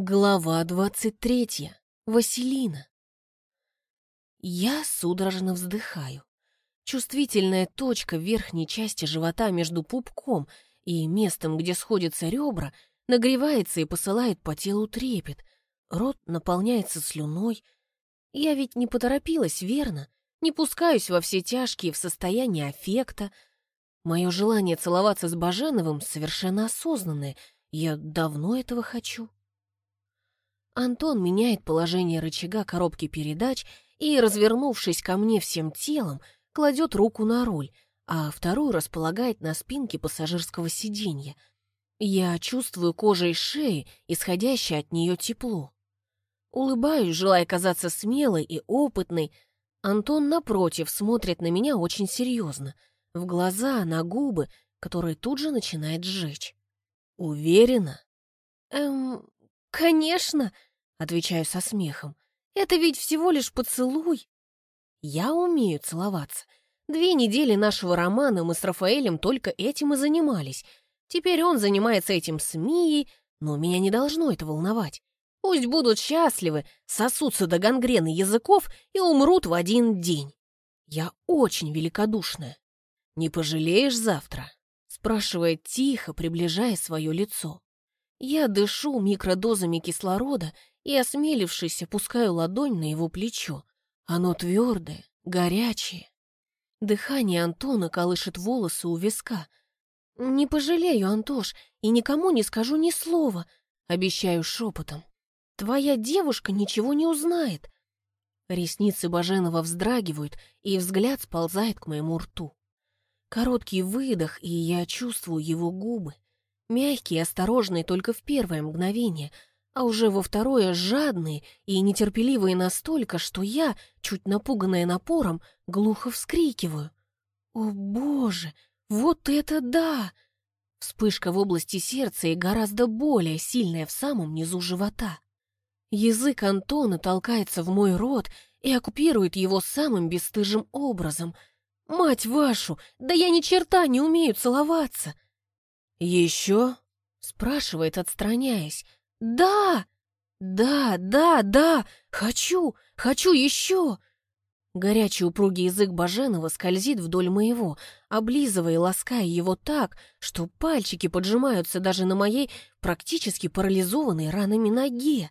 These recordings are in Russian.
Глава двадцать третья. Василина. Я судорожно вздыхаю. Чувствительная точка в верхней части живота между пупком и местом, где сходятся ребра, нагревается и посылает по телу трепет. Рот наполняется слюной. Я ведь не поторопилась, верно? Не пускаюсь во все тяжкие в состоянии аффекта. Мое желание целоваться с Баженовым совершенно осознанное. Я давно этого хочу. Антон меняет положение рычага коробки передач и, развернувшись ко мне всем телом, кладет руку на руль, а вторую располагает на спинке пассажирского сиденья. Я чувствую кожей шеи, исходящее от нее тепло. Улыбаюсь, желая казаться смелой и опытной. Антон, напротив, смотрит на меня очень серьезно, в глаза, на губы, которые тут же начинает сжечь. Уверена? Эм, конечно, Отвечаю со смехом. Это ведь всего лишь поцелуй. Я умею целоваться. Две недели нашего романа мы с Рафаэлем только этим и занимались. Теперь он занимается этим с Мией, но меня не должно это волновать. Пусть будут счастливы, сосутся до гангрены языков и умрут в один день. Я очень великодушная. «Не пожалеешь завтра?» — спрашивает тихо, приближая свое лицо. Я дышу микродозами кислорода и, осмелившись, опускаю ладонь на его плечо. Оно твердое, горячее. Дыхание Антона колышет волосы у виска. «Не пожалею, Антош, и никому не скажу ни слова», — обещаю шепотом. «Твоя девушка ничего не узнает». Ресницы Баженова вздрагивают, и взгляд сползает к моему рту. Короткий выдох, и я чувствую его губы. Мягкие, осторожные только в первое мгновение — а уже во второе жадные и нетерпеливые настолько, что я, чуть напуганная напором, глухо вскрикиваю. «О, Боже! Вот это да!» Вспышка в области сердца и гораздо более сильная в самом низу живота. Язык Антона толкается в мой рот и оккупирует его самым бесстыжим образом. «Мать вашу! Да я ни черта не умею целоваться!» «Еще?» — спрашивает, отстраняясь. «Да! Да, да, да! Хочу! Хочу еще!» Горячий упругий язык Баженова скользит вдоль моего, облизывая и лаская его так, что пальчики поджимаются даже на моей практически парализованной ранами ноге.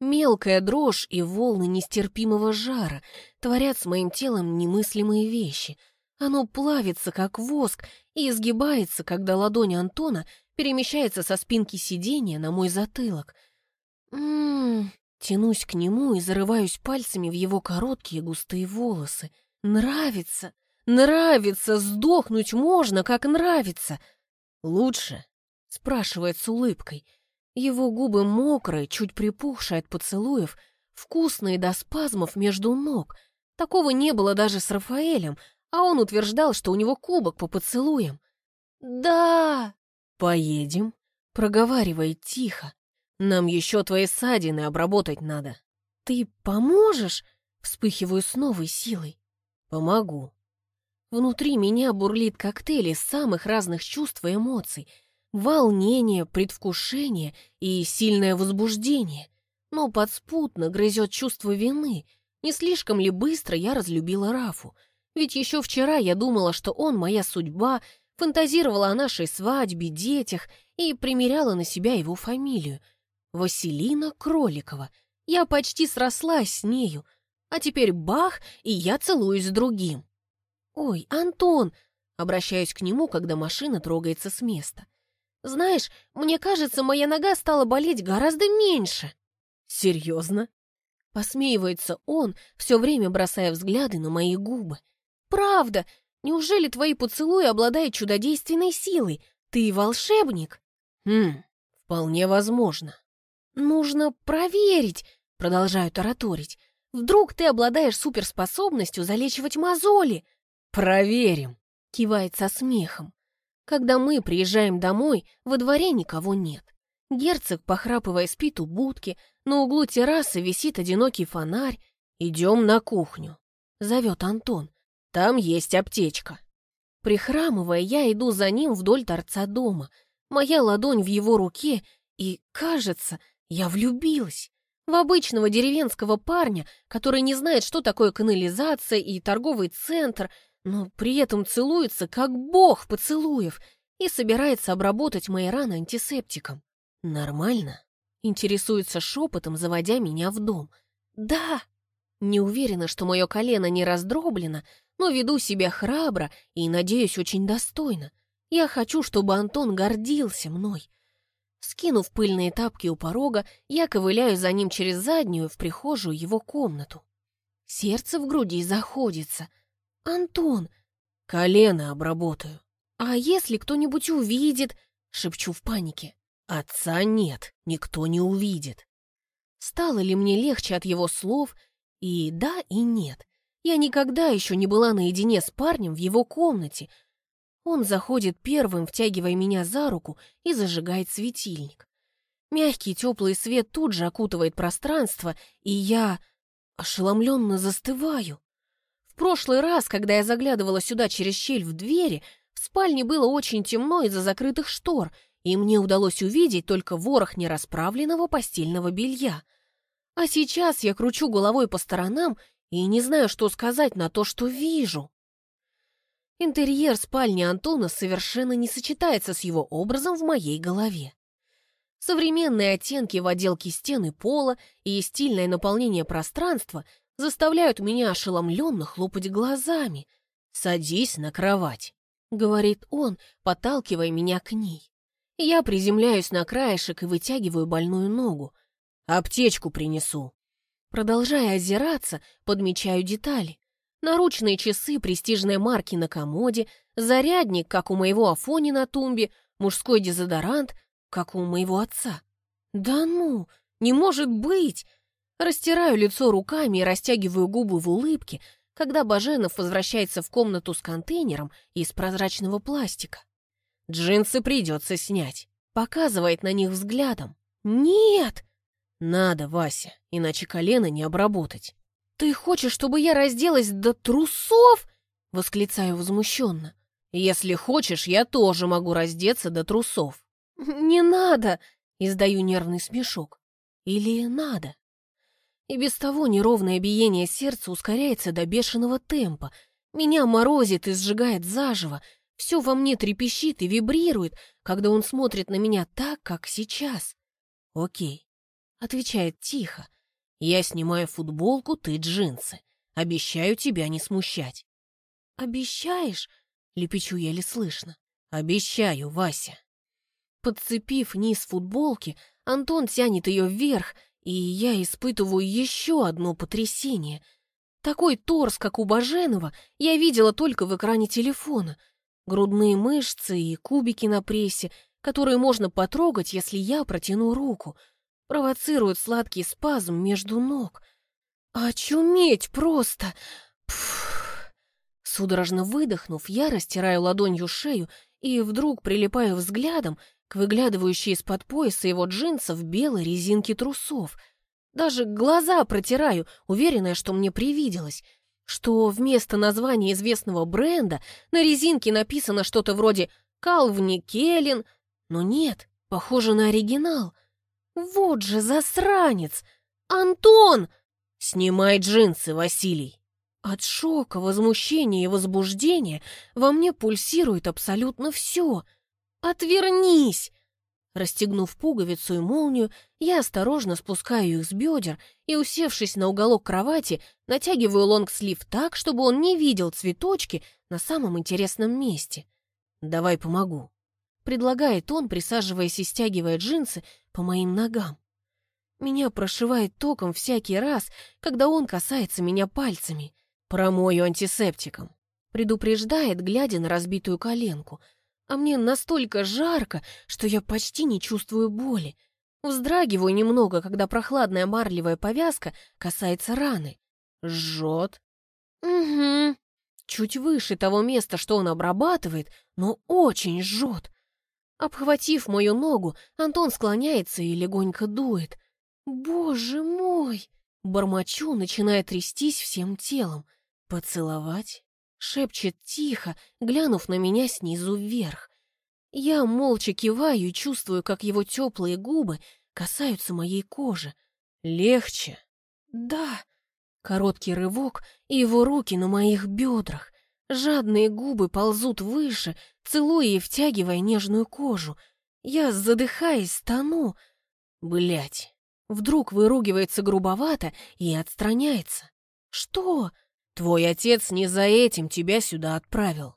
Мелкая дрожь и волны нестерпимого жара творят с моим телом немыслимые вещи. Оно плавится, как воск, и изгибается, когда ладонь Антона перемещается со спинки сиденья на мой затылок. Ммм, тянусь к нему и зарываюсь пальцами в его короткие густые волосы. Нравится, нравится, сдохнуть можно, как нравится. Лучше, спрашивает с улыбкой. Его губы мокрые, чуть припухшие от поцелуев, вкусные до спазмов между ног. Такого не было даже с Рафаэлем, а он утверждал, что у него кубок по поцелуям. «Да!» «Поедем?» — проговаривает тихо. «Нам еще твои ссадины обработать надо». «Ты поможешь?» — вспыхиваю с новой силой. «Помогу». Внутри меня бурлит коктейль из самых разных чувств и эмоций. Волнение, предвкушение и сильное возбуждение. Но подспутно грызет чувство вины. Не слишком ли быстро я разлюбила Рафу? Ведь еще вчера я думала, что он моя судьба, фантазировала о нашей свадьбе, детях и примеряла на себя его фамилию. Василина Кроликова. Я почти срослась с нею, а теперь бах, и я целуюсь с другим. «Ой, Антон!» — обращаюсь к нему, когда машина трогается с места. «Знаешь, мне кажется, моя нога стала болеть гораздо меньше». «Серьезно?» Посмеивается он, все время бросая взгляды на мои губы. «Правда, Неужели твои поцелуи обладают чудодейственной силой? Ты волшебник? Хм, вполне возможно. Нужно проверить, продолжаю тараторить. Вдруг ты обладаешь суперспособностью залечивать мозоли? Проверим, кивает со смехом. Когда мы приезжаем домой, во дворе никого нет. Герцог, похрапывая, спит у будки, на углу террасы висит одинокий фонарь. «Идем на кухню», — зовет Антон. Там есть аптечка. Прихрамывая, я иду за ним вдоль торца дома. Моя ладонь в его руке, и, кажется, Я влюбилась в обычного деревенского парня, который не знает, что такое канализация и торговый центр, но при этом целуется, как бог поцелуев, и собирается обработать мои раны антисептиком. Нормально? Интересуется шепотом, заводя меня в дом. Да! Не уверена, что мое колено не раздроблено, но веду себя храбро и, надеюсь, очень достойно. Я хочу, чтобы Антон гордился мной. Скинув пыльные тапки у порога, я ковыляю за ним через заднюю в прихожую его комнату. Сердце в груди заходится. «Антон!» «Колено обработаю». «А если кто-нибудь увидит?» — шепчу в панике. «Отца нет, никто не увидит». Стало ли мне легче от его слов? И да, и нет. Я никогда еще не была наедине с парнем в его комнате. Он заходит первым, втягивая меня за руку и зажигает светильник. Мягкий теплый свет тут же окутывает пространство, и я ошеломленно застываю. В прошлый раз, когда я заглядывала сюда через щель в двери, в спальне было очень темно из-за закрытых штор, и мне удалось увидеть только ворох нерасправленного постельного белья. А сейчас я кручу головой по сторонам и не знаю, что сказать на то, что вижу. Интерьер спальни Антона совершенно не сочетается с его образом в моей голове. Современные оттенки в отделке стены пола и стильное наполнение пространства заставляют меня ошеломленно хлопать глазами. «Садись на кровать», — говорит он, подталкивая меня к ней. Я приземляюсь на краешек и вытягиваю больную ногу. «Аптечку принесу», Продолжая озираться, подмечаю детали. Наручные часы престижной марки на комоде, зарядник, как у моего Афони на тумбе, мужской дезодорант, как у моего отца. Да ну, не может быть! Растираю лицо руками и растягиваю губы в улыбке, когда Баженов возвращается в комнату с контейнером из прозрачного пластика. Джинсы придется снять. Показывает на них взглядом. «Нет!» «Надо, Вася, иначе колено не обработать». «Ты хочешь, чтобы я разделась до трусов?» — восклицаю возмущенно. «Если хочешь, я тоже могу раздеться до трусов». «Не надо!» — издаю нервный смешок. «Или надо?» И без того неровное биение сердца ускоряется до бешеного темпа. Меня морозит и сжигает заживо. Все во мне трепещит и вибрирует, когда он смотрит на меня так, как сейчас. Окей, Отвечает тихо. Я снимаю футболку, ты джинсы. Обещаю тебя не смущать. Обещаешь? Лепечу еле слышно. Обещаю, Вася. Подцепив низ футболки, Антон тянет ее вверх, и я испытываю еще одно потрясение. Такой торс, как у Баженова, я видела только в экране телефона. Грудные мышцы и кубики на прессе, которые можно потрогать, если я протяну руку — провоцирует сладкий спазм между ног. «Очуметь просто!» Пфф. Судорожно выдохнув, я растираю ладонью шею и вдруг прилипаю взглядом к выглядывающей из-под пояса его джинсов белой резинки трусов. Даже глаза протираю, уверенная, что мне привиделось, что вместо названия известного бренда на резинке написано что-то вроде «Калвни Келлин», но нет, похоже на оригинал. Вот же засранец! Антон! Снимай джинсы, Василий! От шока, возмущения и возбуждения во мне пульсирует абсолютно все. Отвернись! Расстегнув пуговицу и молнию, я осторожно спускаю их с бедер и, усевшись на уголок кровати, натягиваю лонгслив так, чтобы он не видел цветочки на самом интересном месте. «Давай помогу», — предлагает он, присаживаясь и стягивая джинсы по моим ногам. Меня прошивает током всякий раз, когда он касается меня пальцами. Промою антисептиком. Предупреждает, глядя на разбитую коленку. А мне настолько жарко, что я почти не чувствую боли. Вздрагиваю немного, когда прохладная марлевая повязка касается раны. Жжет. Угу. Чуть выше того места, что он обрабатывает, но очень жжет. Обхватив мою ногу, Антон склоняется и легонько дует. «Боже мой!» Бормочу, начиная трястись всем телом. «Поцеловать?» Шепчет тихо, глянув на меня снизу вверх. Я молча киваю и чувствую, как его теплые губы касаются моей кожи. Легче. Да. Короткий рывок, и его руки на моих бедрах. Жадные губы ползут выше, целуя и втягивая нежную кожу. Я, задыхаясь, тону. Блять. Вдруг выругивается грубовато и отстраняется. Что? Твой отец не за этим тебя сюда отправил.